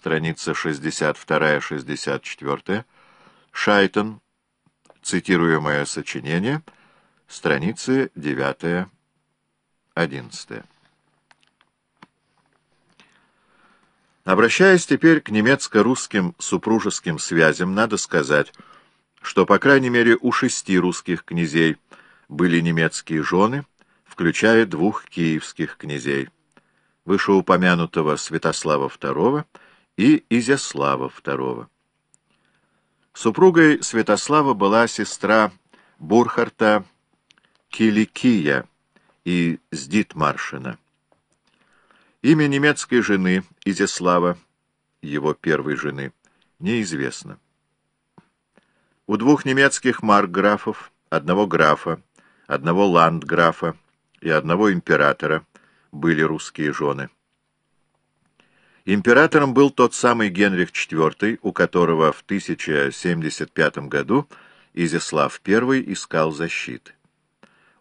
страница 62-64, Шайтон, цитируемое сочинение, страницы 9-11. Обращаясь теперь к немецко-русским супружеским связям, надо сказать, что, по крайней мере, у шести русских князей были немецкие жены, включая двух киевских князей, вышеупомянутого Святослава II и Изяслава II. Супругой Святослава была сестра Бурхарта Киликия и Сдитмаршина. Имя немецкой жены Изяслава, его первой жены, неизвестно. У двух немецких маркграфов, одного графа, одного ландграфа и одного императора были русские жены. Императором был тот самый Генрих IV, у которого в 1075 году Изяслав I искал защиты.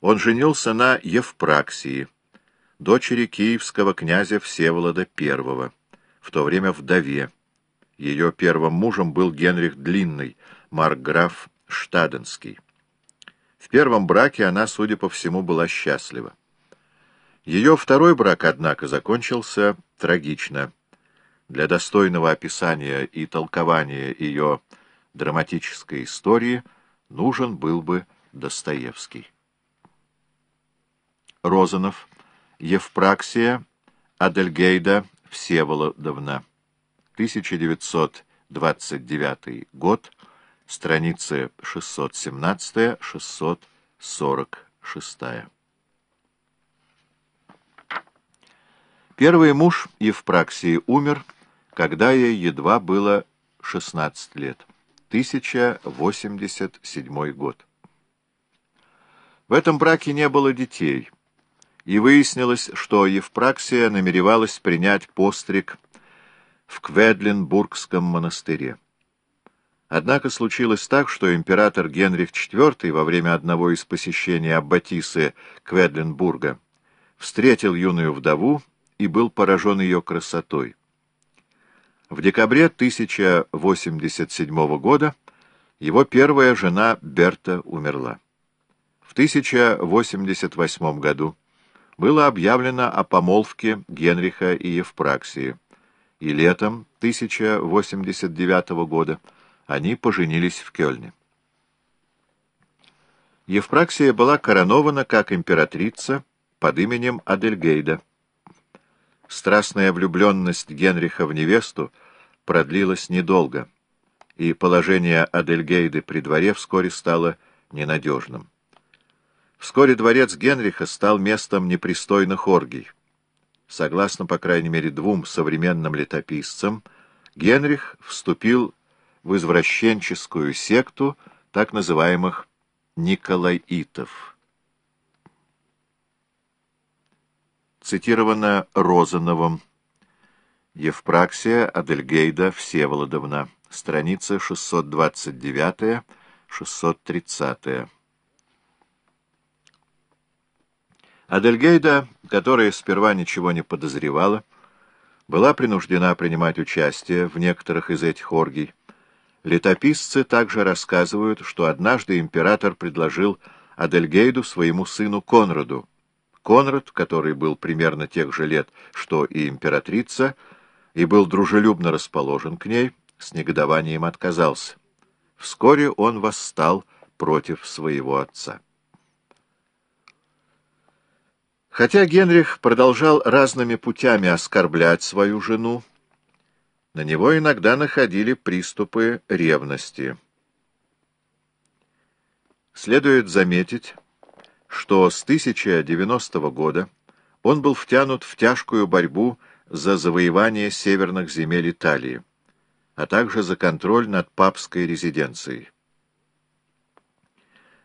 Он женился на Евпраксии, дочери киевского князя Всеволода I, в то время вдове. Ее первым мужем был Генрих Длинный, маркграф Штаденский. В первом браке она, судя по всему, была счастлива. Ее второй брак, однако, закончился трагично. Для достойного описания и толкования ее драматической истории нужен был бы Достоевский. Розанов Евпраксия Адельгейда Всеволодовна. 1929 год. Страницы 617-646. Первый муж Евпраксии умер, когда ей едва было 16 лет. 1087 год. В этом браке не было детей и выяснилось, что Евпраксия намеревалась принять постриг в Кведлинбургском монастыре. Однако случилось так, что император Генрих IV во время одного из посещений Аббатисы Кведленбурга встретил юную вдову и был поражен ее красотой. В декабре 1087 года его первая жена Берта умерла. В 1088 году было объявлено о помолвке Генриха и Евпраксии, и летом 1089 года они поженились в Кёльне. Евпраксия была коронована как императрица под именем Адельгейда. Страстная влюбленность Генриха в невесту продлилась недолго, и положение Адельгейды при дворе вскоре стало ненадежным. Вскоре дворец Генриха стал местом непристойных оргий. Согласно, по крайней мере, двум современным летописцам, Генрих вступил в извращенческую секту так называемых Николаитов. Цитировано Розановым. Евпраксия Адельгейда Всеволодовна. Страница 629-630. Адельгейда, которая сперва ничего не подозревала, была принуждена принимать участие в некоторых из этих оргий. Летописцы также рассказывают, что однажды император предложил Адельгейду своему сыну Конраду. Конрад, который был примерно тех же лет, что и императрица, и был дружелюбно расположен к ней, с негодованием отказался. Вскоре он восстал против своего отца. Хотя Генрих продолжал разными путями оскорблять свою жену, на него иногда находили приступы ревности. Следует заметить, что с 1090 года он был втянут в тяжкую борьбу за завоевание северных земель Италии, а также за контроль над папской резиденцией.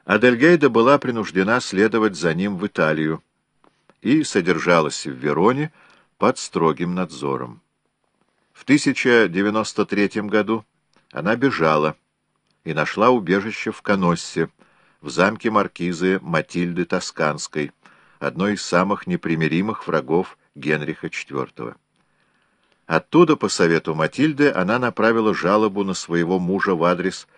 Адельгейда была принуждена следовать за ним в Италию, и содержалась в Вероне под строгим надзором. В 1093 году она бежала и нашла убежище в Коноссе, в замке маркизы Матильды Тосканской, одной из самых непримиримых врагов Генриха IV. Оттуда, по совету Матильды, она направила жалобу на своего мужа в адрес